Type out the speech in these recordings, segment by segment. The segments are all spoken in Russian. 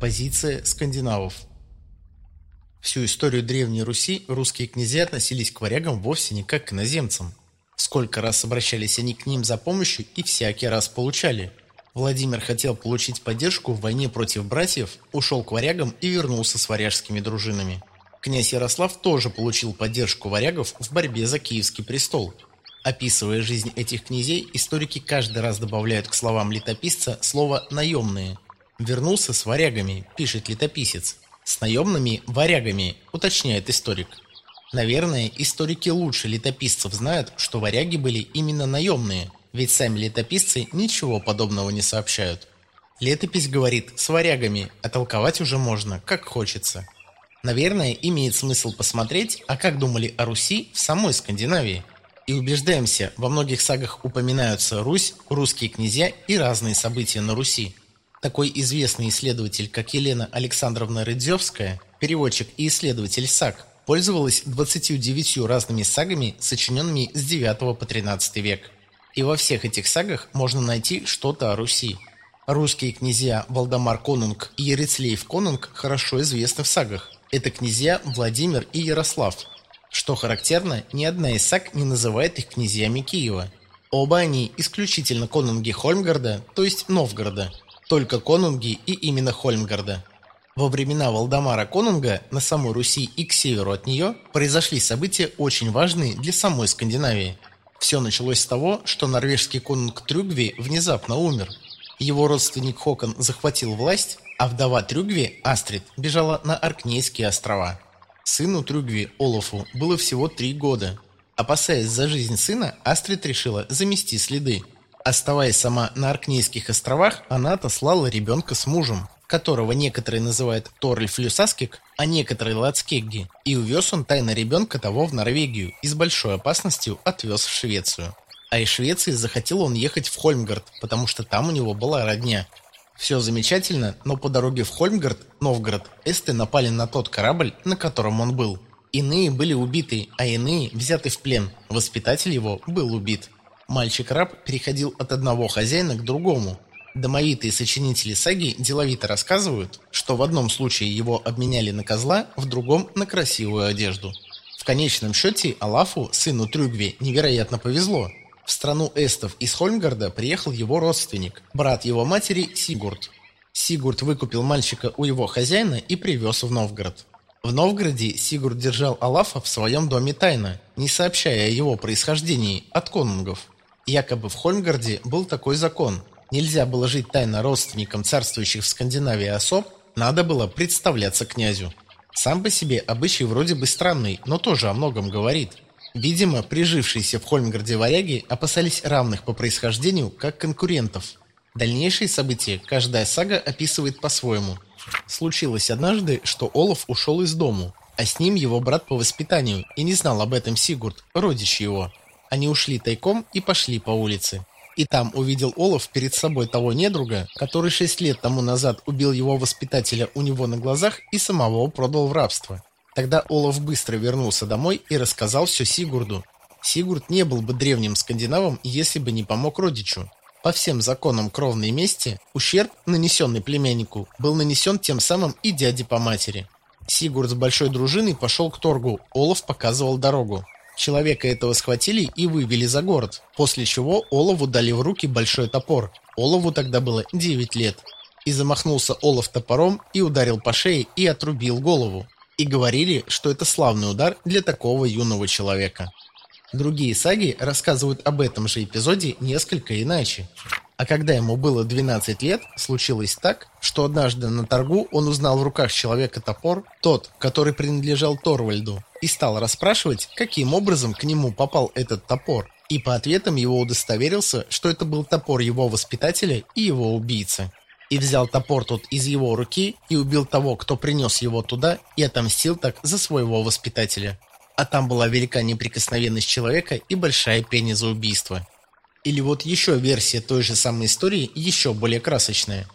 Позиция скандинавов Всю историю Древней Руси русские князья относились к варягам вовсе не как к иноземцам. Сколько раз обращались они к ним за помощью и всякий раз получали. Владимир хотел получить поддержку в войне против братьев, ушел к варягам и вернулся с варяжскими дружинами. Князь Ярослав тоже получил поддержку варягов в борьбе за Киевский престол. Описывая жизнь этих князей, историки каждый раз добавляют к словам летописца слово «наемные». «Вернулся с варягами», пишет летописец. С наемными варягами, уточняет историк. Наверное, историки лучше летописцев знают, что варяги были именно наемные, ведь сами летописцы ничего подобного не сообщают. Летопись говорит «с варягами», а толковать уже можно, как хочется. Наверное, имеет смысл посмотреть, а как думали о Руси в самой Скандинавии. И убеждаемся, во многих сагах упоминаются Русь, русские князья и разные события на Руси. Такой известный исследователь, как Елена Александровна Рыдзевская, переводчик и исследователь саг, пользовалась 29 разными сагами, сочиненными с 9 по 13 век. И во всех этих сагах можно найти что-то о Руси. Русские князья Валдамар Конунг и Ярицлеев Конунг хорошо известны в сагах. Это князья Владимир и Ярослав. Что характерно, ни одна из саг не называет их князьями Киева. Оба они исключительно конунги Хольмгарда, то есть Новгорода – только конунги и именно Хольмгарда. Во времена Валдамара Конунга на самой Руси и к северу от нее произошли события очень важные для самой Скандинавии. Все началось с того, что норвежский конунг Трюгви внезапно умер. Его родственник Хокон захватил власть, а вдова Трюгви, Астрид, бежала на Аркнейские острова. Сыну Трюгви, Олафу, было всего три года. Опасаясь за жизнь сына, Астрид решила замести следы – Оставаясь сама на Аркнейских островах, она отослала ребенка с мужем, которого некоторые называют Торль Флюсаскик, а некоторые Лацкегги, и увез он тайно ребенка того в Норвегию и с большой опасностью отвез в Швецию. А из Швеции захотел он ехать в Хольмгард, потому что там у него была родня. Все замечательно, но по дороге в Хольмгард, Новгород, эсты напали на тот корабль, на котором он был. Иные были убиты, а иные взяты в плен. Воспитатель его был убит. Мальчик-раб переходил от одного хозяина к другому. Домовитые сочинители саги деловито рассказывают, что в одном случае его обменяли на козла, в другом – на красивую одежду. В конечном счете Алафу, сыну Трюгве, невероятно повезло. В страну эстов из Хольмгарда приехал его родственник, брат его матери Сигурд. Сигурд выкупил мальчика у его хозяина и привез в Новгород. В Новгороде Сигурд держал Алафа в своем доме тайно, не сообщая о его происхождении от конунгов. Якобы в Хольмгарде был такой закон. Нельзя было жить тайно родственникам царствующих в Скандинавии особ, надо было представляться князю. Сам по себе обычай вроде бы странный, но тоже о многом говорит. Видимо, прижившиеся в Хольмгарде варяги опасались равных по происхождению, как конкурентов. Дальнейшие события каждая сага описывает по-своему. Случилось однажды, что Олаф ушел из дому, а с ним его брат по воспитанию, и не знал об этом Сигурд, родич его. Они ушли тайком и пошли по улице. И там увидел Олаф перед собой того недруга, который шесть лет тому назад убил его воспитателя у него на глазах и самого продал в рабство. Тогда Олаф быстро вернулся домой и рассказал все Сигурду. Сигурд не был бы древним скандинавом, если бы не помог родичу. По всем законам кровной мести, ущерб, нанесенный племяннику, был нанесен тем самым и дяде по матери. Сигурд с большой дружиной пошел к торгу, Олаф показывал дорогу. Человека этого схватили и вывели за город, после чего Олову дали в руки большой топор. Олову тогда было 9 лет. И замахнулся Олов топором и ударил по шее и отрубил голову. И говорили, что это славный удар для такого юного человека. Другие саги рассказывают об этом же эпизоде несколько иначе. А когда ему было 12 лет, случилось так, что однажды на торгу он узнал в руках человека топор, тот, который принадлежал Торвальду, и стал расспрашивать, каким образом к нему попал этот топор. И по ответам его удостоверился, что это был топор его воспитателя и его убийцы. И взял топор тот из его руки и убил того, кто принес его туда, и отомстил так за своего воспитателя. А там была велика неприкосновенность человека и большая пени за убийство. Или вот еще версия той же самой истории, еще более красочная.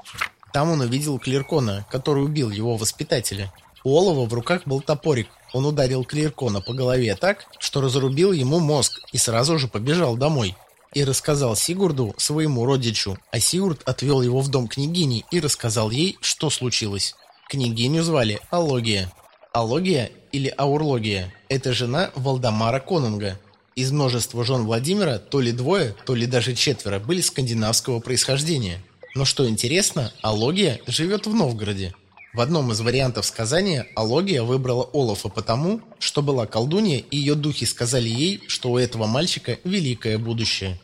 Там он увидел Клеркона, который убил его воспитателя. У Олова в руках был топорик. Он ударил Клеркона по голове так, что разрубил ему мозг и сразу же побежал домой. и рассказал Сигурду, своему родичу, а Сигурд отвел его в дом княгини и рассказал ей, что случилось. Княгиню звали Алогия. Алогия или Аурлогия – это жена Валдамара Конунга. Из множества жен Владимира то ли двое, то ли даже четверо были скандинавского происхождения. Но что интересно, Алогия живет в Новгороде. В одном из вариантов сказания Алогия выбрала Олафа потому, что была колдунья и ее духи сказали ей, что у этого мальчика великое будущее.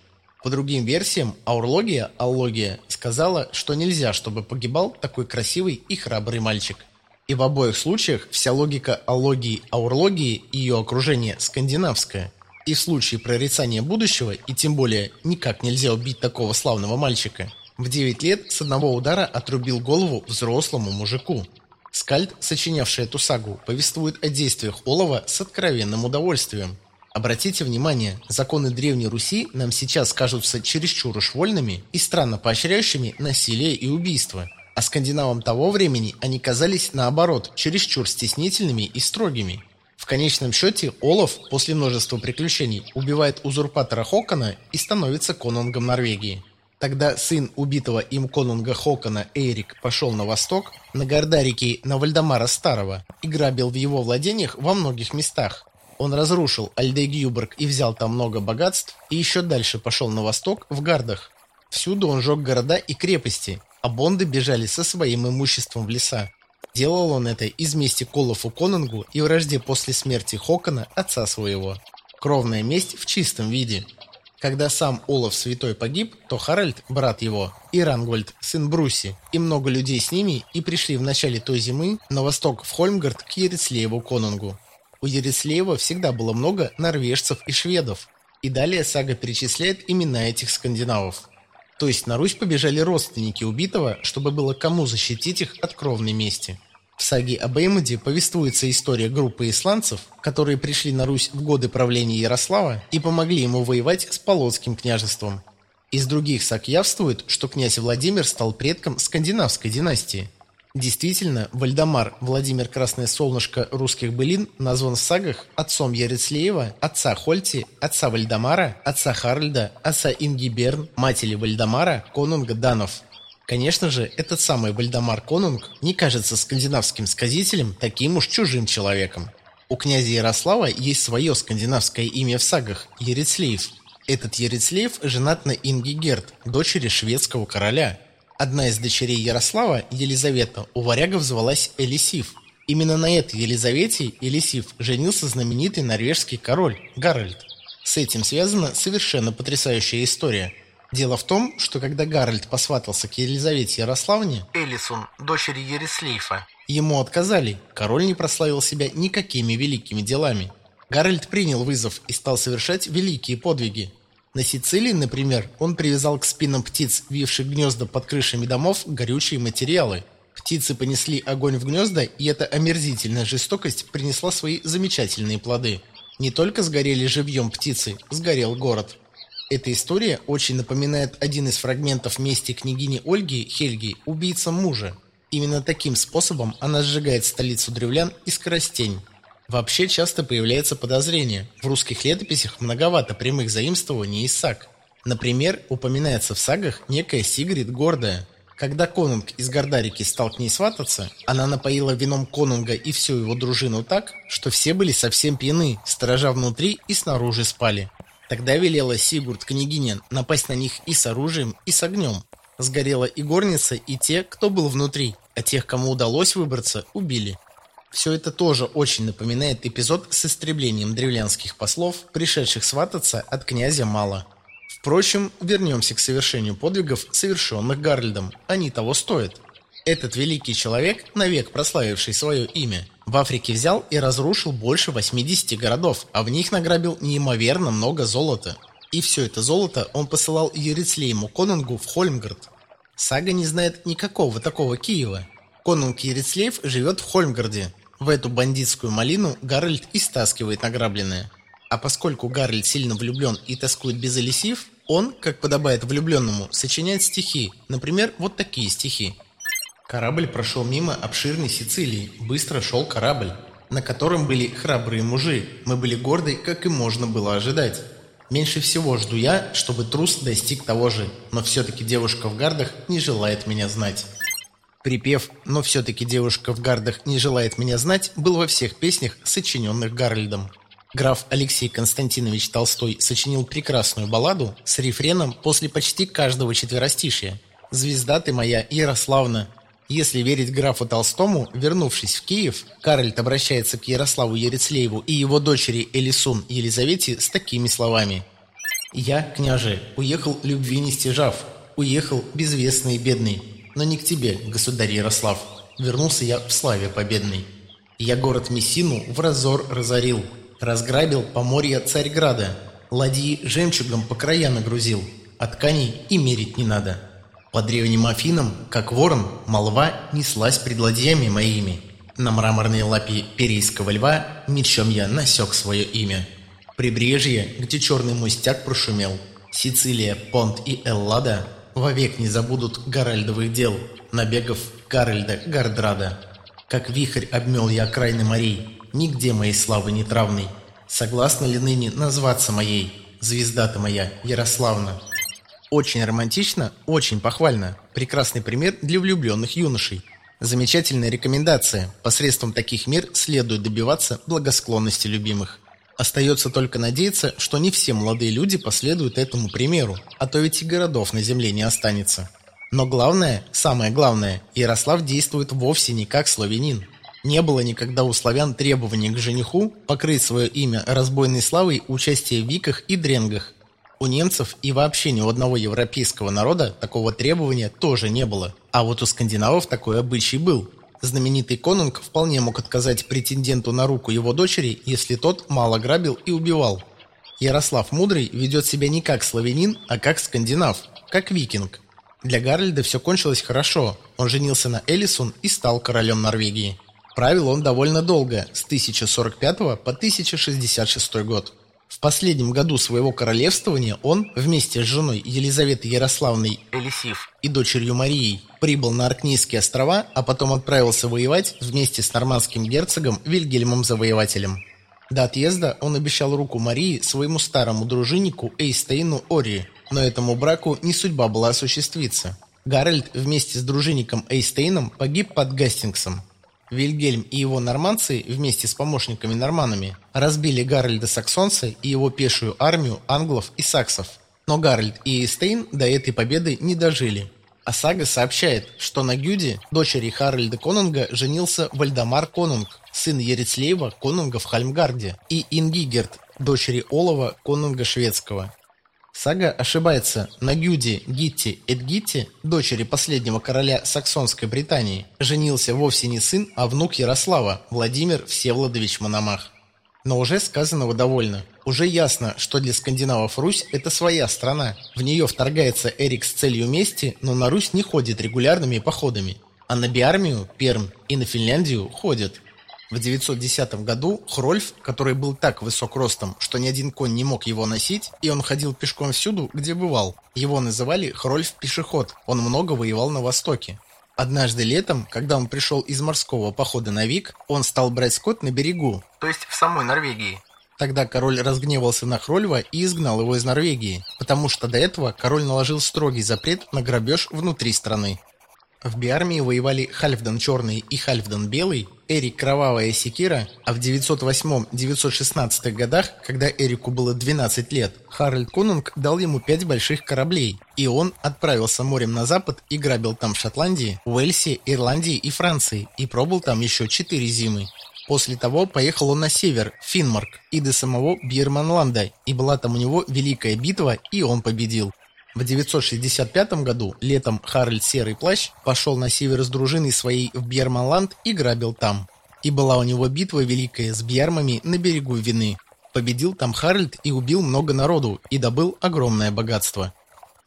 По другим версиям, Аурлогия, Аллогия, сказала, что нельзя, чтобы погибал такой красивый и храбрый мальчик. И в обоих случаях вся логика Аллогии, Аурлогии и ее окружения скандинавская. И в случае прорицания будущего, и тем более никак нельзя убить такого славного мальчика, в 9 лет с одного удара отрубил голову взрослому мужику. Скальд, сочинявший эту сагу, повествует о действиях Олова с откровенным удовольствием. Обратите внимание, законы Древней Руси нам сейчас кажутся чересчур уж вольными и странно поощряющими насилие и убийство. А скандинавам того времени они казались, наоборот, чересчур стеснительными и строгими. В конечном счете, Олаф после множества приключений убивает узурпатора Хокона и становится конунгом Норвегии. Тогда сын убитого им конунга Хокона Эйрик пошел на восток, на Гордарики на Вальдамара Старого и грабил в его владениях во многих местах, он разрушил Альдегюберг и взял там много богатств, и еще дальше пошел на восток, в Гардах. Всюду он жег города и крепости, а бонды бежали со своим имуществом в леса. Делал он это из мести Колофу Конунгу и вражде после смерти Хокона, отца своего. Кровная месть в чистом виде. Когда сам Олаф Святой погиб, то Харальд, брат его, и Рангвальд, сын Бруси, и много людей с ними и пришли в начале той зимы на восток в Хольмгард к Ерецлееву Конунгу. У Ерислеева всегда было много норвежцев и шведов. И далее сага перечисляет имена этих скандинавов. То есть на Русь побежали родственники убитого, чтобы было кому защитить их от кровной мести. В саге об Эймунде повествуется история группы исландцев, которые пришли на Русь в годы правления Ярослава и помогли ему воевать с Полоцким княжеством. Из других саг явствует, что князь Владимир стал предком скандинавской династии – Действительно, Вальдемар Владимир Красное Солнышко русских былин назван в сагах отцом Ярицлейва, отца Хольти, отца Вальдемара, отца Харальда, отца Ингибьёрг, матери Вальдемара, конунга Данов. Конечно же, этот самый Вальдемар Конунг не кажется скандинавским сказителем таким уж чужим человеком. У князя Ярослава есть свое скандинавское имя в сагах – Ярицлейв. Этот Ярицлейв женат на Ингигерд, дочери шведского короля – Одна из дочерей Ярослава, Елизавета, у варягов звалась Элисив. Именно на этой Елизавете Элисив женился знаменитый норвежский король Гарольд. С этим связана совершенно потрясающая история. Дело в том, что когда Гарольд посватался к Елизавете Ярославне, Элисив, дочери Ярицлейва, ему отказали, король не прославил себя никакими великими делами. Гарольд принял вызов и стал совершать великие подвиги. На Сицилии, например, он привязал к спинам птиц, вивших гнезда под крышами домов, горючие материалы. Птицы понесли огонь в гнезда, и эта омерзительная жестокость принесла свои замечательные плоды. Не только сгорели живьем птицы, сгорел город. Эта история очень напоминает один из фрагментов мести княгини Ольги Хельги «Убийца мужа». Именно таким способом она сжигает столицу древлян и скоростень. Вообще часто появляется подозрение. В русских летописях многовато прямых заимствований из саг. Например, упоминается в сагах некая Сигрид Гордая. Когда конунг из Гордарики стал к ней свататься, она напоила вином конунга и всю его дружину так, что все были совсем пьяны, сторожа внутри и снаружи спали. Тогда велела Сигурд княгиня напасть на них и с оружием, и с огнем. Сгорела и горница, и те, кто был внутри, а тех, кому удалось выбраться, убили. Все это тоже очень напоминает эпизод с истреблением древлянских послов, пришедших свататься от князя Мала. Впрочем, вернемся к совершению подвигов, совершенных Гарльдом. Они того стоят. Этот великий человек, навек прославивший свое имя, в Африке взял и разрушил больше 80 городов, а в них награбил неимоверно много золота. И все это золото он посылал Ярицлейву Конунгу в Хольмгард. Сага не знает никакого такого Киева. Конунг Ярицлейв живет в Хольмгарде, в эту бандитскую малину Гарольд и стаскивает награбленное. А поскольку Гарольд сильно влюблен и тоскует без Элисив, он, как подобает влюбленному, сочиняет стихи. Например, вот такие стихи. Корабль прошел мимо обширной Сицилии. Быстро шел корабль, на котором были храбрые мужи. Мы были горды, как и можно было ожидать. Меньше всего жду я, чтобы трус достиг того же, но все-таки девушка в гардах не желает меня знать. Припев «Но все-таки девушка в гардах не желает меня знать» был во всех песнях, сочиненных Гарольдом. Граф Алексей Константинович Толстой сочинил прекрасную балладу с рефреном после почти каждого четверостишия. «Звезда ты моя, Ярославна». Если верить графу Толстому, вернувшись в Киев, Карольд обращается к Ярославу Ярицлееву и его дочери Элисун Елизавете с такими словами. «Я, княже, уехал любви не стяжав, уехал безвестный и бедный, но не к тебе, государь Ярослав. Вернулся я в славе победной. Я город Мессину в разор разорил, Разграбил поморье Царьграда, ладьи жемчугом по края нагрузил, а тканей и мерить не надо. По древним Афинам, как ворон, молва неслась пред ладьями моими. На мраморной лапе перейского льва мечом я насек свое имя. Прибрежье, где черный мой стяг прошумел, Сицилия, Понт и Эллада вовек не забудут Гаральдовых дел, набегов Гарольда Гардрада. Как вихрь обмел я окраины морей, нигде моей славы не травной. Согласна ли ныне назваться моей, звезда ты моя, Ярославна? Очень романтично, очень похвально. Прекрасный пример для влюбленных юношей. Замечательная рекомендация. Посредством таких мер следует добиваться благосклонности любимых. Остается только надеяться, что не все молодые люди последуют этому примеру, а то ведь и городов на земле не останется. Но главное, самое главное, Ярослав действует вовсе не как славянин. Не было никогда у славян требования к жениху покрыть свое имя разбойной славой участия в виках и дренгах. У немцев и вообще ни у одного европейского народа такого требования тоже не было. А вот у скандинавов такой обычай был. Знаменитый конунг вполне мог отказать претенденту на руку его дочери, если тот мало грабил и убивал. Ярослав Мудрый ведет себя не как славянин, а как скандинав, как викинг. Для Гарольда все кончилось хорошо. Он женился на Элисон и стал королем Норвегии. Правил он довольно долго, с 1045 по 1066 год. В последнем году своего королевствования он вместе с женой Елизаветой Ярославной Элисив и дочерью Марией прибыл на Аркнийские острова, а потом отправился воевать вместе с нормандским герцогом Вильгельмом Завоевателем. До отъезда он обещал руку Марии своему старому дружиннику Эйстейну Ори, но этому браку не судьба была осуществиться. Гарольд вместе с дружинником Эйстейном погиб под Гастингсом, Вильгельм и его норманцы вместе с помощниками-норманами разбили Гарольда Саксонца и его пешую армию англов и саксов. Но Гарольд и Эйстейн до этой победы не дожили. А сага сообщает, что на Гюде, дочери Харальда Конунга, женился Вальдемар Конунг, сын Ярицлейва Конунга в Хольмгарде, и Ингигерд, дочери Олава Конунга Шведского. Сага ошибается. На Гюде Гитти Эдгитти, дочери последнего короля Саксонской Британии, женился вовсе не сын, а внук Ярослава, Владимир Всеволодович Мономах. Но уже сказанного довольно. Уже ясно, что для скандинавов Русь – это своя страна. В нее вторгается Эрик с целью мести, но на Русь не ходит регулярными походами. А на Биармию, Перм и на Финляндию ходит. В 910 году Хрольф, который был так высок ростом, что ни один конь не мог его носить, и он ходил пешком всюду, где бывал. Его называли Хрольф-пешеход, он много воевал на Востоке. Однажды летом, когда он пришел из морского похода на Вик, он стал брать скот на берегу, то есть в самой Норвегии. Тогда король разгневался на Хрольва и изгнал его из Норвегии, потому что до этого король наложил строгий запрет на грабеж внутри страны. В Биармии воевали Хальфдан Черный и Хальфдан Белый, Эрик Кровавая Секира, а в 908-916 годах, когда Эрику было 12 лет, Харальд Конунг дал ему пять больших кораблей, и он отправился морем на запад и грабил там в Шотландии, Уэльсе, Ирландии и Франции, и пробыл там еще четыре зимы. После того поехал он на север, в Финмарк, и до самого Бирманланда, и была там у него великая битва, и он победил. В 965 году летом Харальд Серый Плащ пошел на север с дружиной своей в Бьерманланд и грабил там. И была у него битва великая с бьярмами на берегу Вины. Победил там Харальд и убил много народу, и добыл огромное богатство.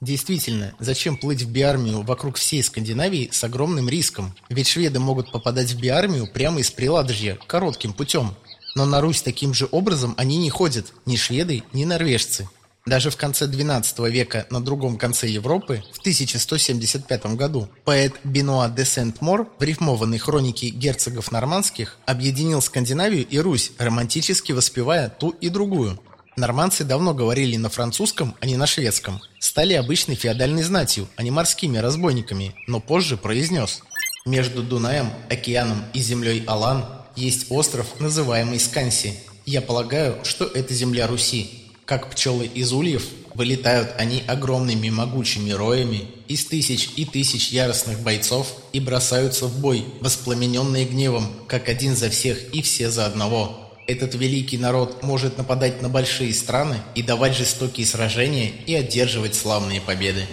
Действительно, зачем плыть в биармию вокруг всей Скандинавии с огромным риском? Ведь шведы могут попадать в биармию прямо из Приладожья, коротким путем. Но на Русь таким же образом они не ходят, ни шведы, ни норвежцы. Даже в конце XII века на другом конце Европы, в 1175 году, поэт Бенуа де Сент-Мор в рифмованной хронике герцогов нормандских объединил Скандинавию и Русь, романтически воспевая ту и другую. Норманцы давно говорили на французском, а не на шведском. Стали обычной феодальной знатью, а не морскими разбойниками, но позже произнес. Между Дунаем, океаном и землей Алан есть остров, называемый Сканси. Я полагаю, что это земля Руси. Как пчелы из ульев, вылетают они огромными могучими роями из тысяч и тысяч яростных бойцов и бросаются в бой, воспламененные гневом, как один за всех и все за одного. Этот великий народ может нападать на большие страны и давать жестокие сражения и одерживать славные победы.